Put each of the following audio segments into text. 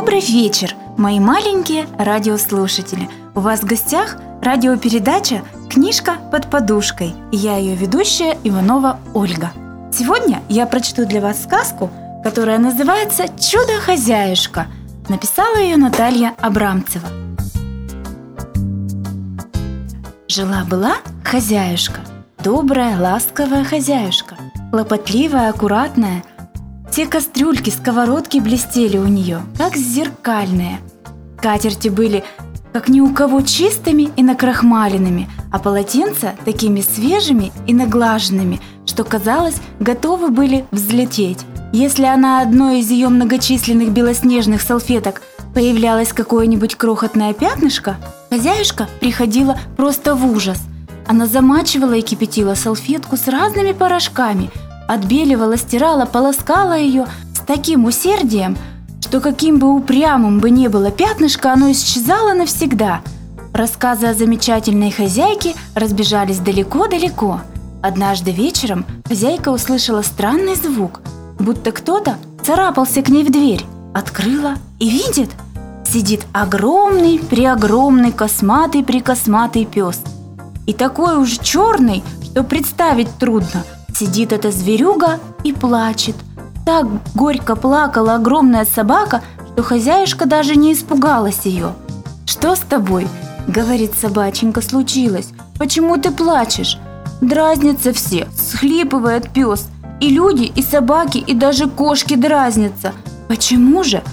Добрый вечер, мои маленькие радиослушатели. У вас в гостях радиопередача «Книжка под подушкой» я ее ведущая Иванова Ольга. Сегодня я прочту для вас сказку, которая называется «Чудо-хозяюшка». Написала ее Наталья Абрамцева. Жила-была хозяюшка, добрая, ласковая хозяюшка, хлопотливая, аккуратная. Все кастрюльки, сковородки блестели у нее, как зеркальные. Катерти были как ни у кого чистыми и накрахмаленными, а полотенца такими свежими и наглаженными, что, казалось, готовы были взлететь. Если на одной из ее многочисленных белоснежных салфеток появлялось какое-нибудь крохотное пятнышко, хозяюшка приходила просто в ужас. Она замачивала и кипятила салфетку с разными порошками, отбеливала, стирала, полоскала ее с таким усердием, что каким бы упрямым бы ни было пятнышко, оно исчезало навсегда. Рассказы о замечательной хозяйке разбежались далеко-далеко. Однажды вечером хозяйка услышала странный звук, будто кто-то царапался к ней в дверь. Открыла и видит, сидит огромный, преогромный, косматый, прикосматый пес. И такой уж черный, что представить трудно. Сидит эта зверюга и плачет. Так горько плакала огромная собака, что хозяюшка даже не испугалась ее. «Что с тобой?» – говорит собаченька, случилось. «Почему ты плачешь?» Дразнятся все, схлипывает пес. И люди, и собаки, и даже кошки дразнятся. Почему же?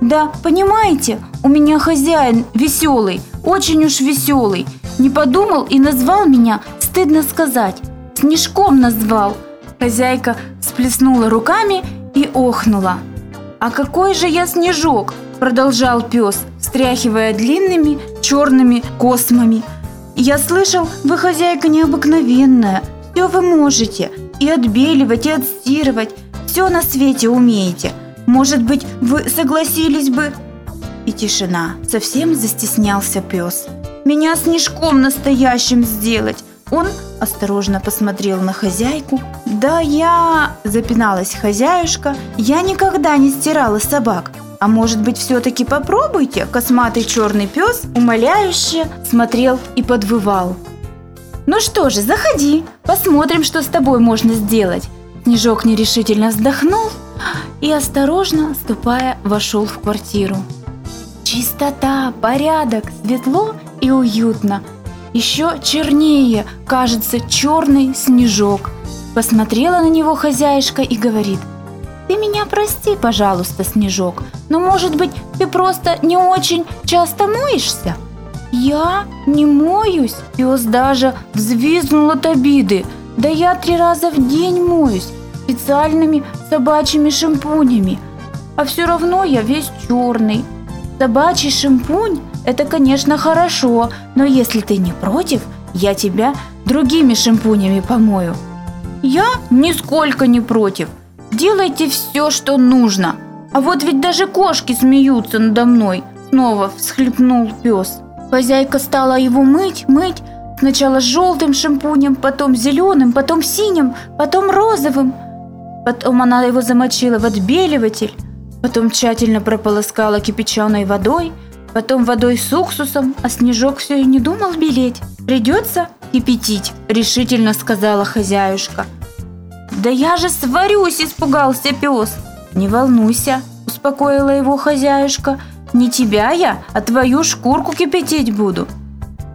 Да, понимаете, у меня хозяин веселый, очень уж веселый. Не подумал и назвал меня, стыдно сказать, снежком назвал. Хозяйка сплеснула руками и охнула. «А какой же я снежок!» – продолжал пес, встряхивая длинными черными космами. «Я слышал, вы хозяйка необыкновенная, все вы можете, и отбеливать, и отстирывать, все на свете умеете. Может быть, вы согласились бы?» И тишина. Совсем застеснялся пес. «Меня снежком настоящим сделать!» Он осторожно посмотрел на хозяйку. «Да я...» – запиналась хозяюшка. «Я никогда не стирала собак. А может быть, все-таки попробуйте?» Косматый черный пес умоляюще смотрел и подвывал. «Ну что же, заходи, посмотрим, что с тобой можно сделать». Снежок нерешительно вздохнул и, осторожно ступая, вошел в квартиру. Чистота, порядок, светло и уютно. Еще чернее, кажется, черный снежок. Посмотрела на него хозяюшка и говорит, «Ты меня прости, пожалуйста, снежок, но, может быть, ты просто не очень часто моешься?» «Я не моюсь?» Пес даже взвизгнул от обиды. «Да я три раза в день моюсь специальными собачьими шампунями, а все равно я весь черный. Собачий шампунь – это, конечно, хорошо, но если ты не против, я тебя другими шампунями помою». «Я нисколько не против. Делайте все, что нужно. А вот ведь даже кошки смеются надо мной», – снова всхлипнул пес. Хозяйка стала его мыть, мыть, сначала желтым шампунем, потом зеленым, потом синим, потом розовым. Потом она его замочила в отбеливатель, потом тщательно прополоскала кипяченой водой, потом водой с уксусом, а снежок все и не думал белеть. «Придется кипятить», – решительно сказала хозяюшка. «Да я же сварюсь!» – испугался пес. «Не волнуйся», – успокоила его хозяюшка – не тебя я, а твою шкурку кипятить буду.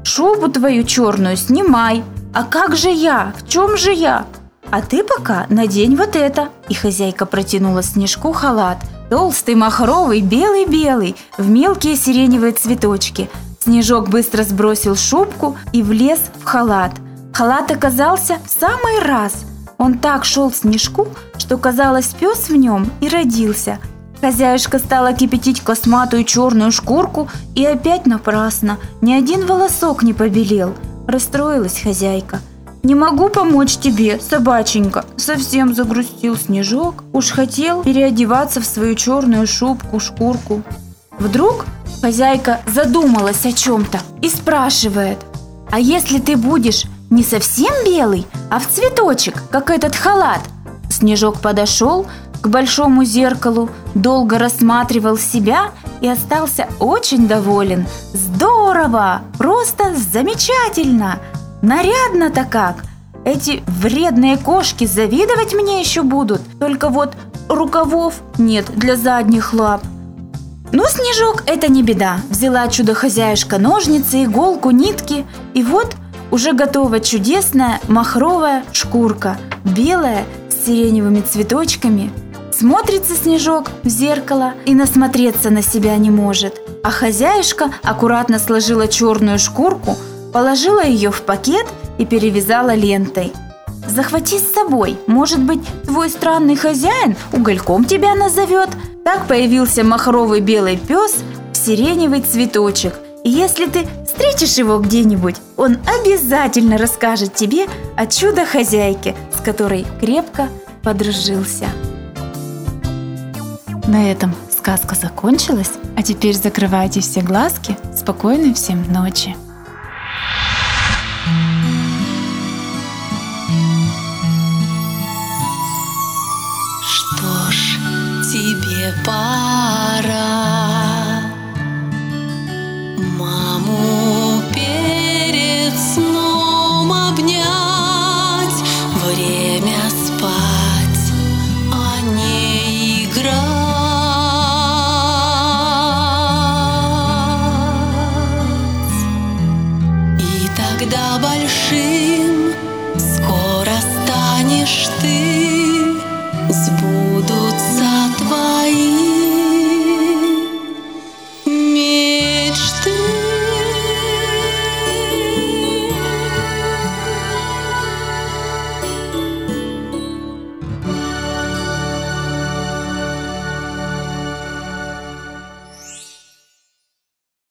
Шубу твою черную снимай. А как же я? В чем же я? А ты пока надень вот это. И хозяйка протянула Снежку халат. Толстый, махровый, белый-белый, в мелкие сиреневые цветочки. Снежок быстро сбросил шубку и влез в халат. Халат оказался в самый раз. Он так шел Снежку, что казалось, пес в нем и родился – Хозяюшка стала кипятить косматую черную шкурку, и опять напрасно. Ни один волосок не побелел. Расстроилась хозяйка. «Не могу помочь тебе, собаченька!» Совсем загрустил Снежок. Уж хотел переодеваться в свою черную шубку-шкурку. Вдруг хозяйка задумалась о чем-то и спрашивает. «А если ты будешь не совсем белый, а в цветочек, как этот халат?» Снежок подошел, к большому зеркалу, долго рассматривал себя и остался очень доволен. Здорово! Просто замечательно! Нарядно-то как! Эти вредные кошки завидовать мне еще будут, только вот рукавов нет для задних лап. Ну, Снежок, это не беда. Взяла чудо-хозяюшка ножницы, иголку, нитки, и вот уже готова чудесная махровая шкурка, белая с сиреневыми цветочками – Смотрится снежок в зеркало и насмотреться на себя не может. А хозяюшка аккуратно сложила черную шкурку, положила ее в пакет и перевязала лентой. Захвати с собой, может быть, твой странный хозяин угольком тебя назовет. Так появился махровый белый пес в сиреневый цветочек. И если ты встретишь его где-нибудь, он обязательно расскажет тебе о чудо-хозяйке, с которой крепко подружился. На этом сказка закончилась, а теперь закрывайте все глазки. Спокойной всем ночи. Когда большим скоро станешь ты, сбудутся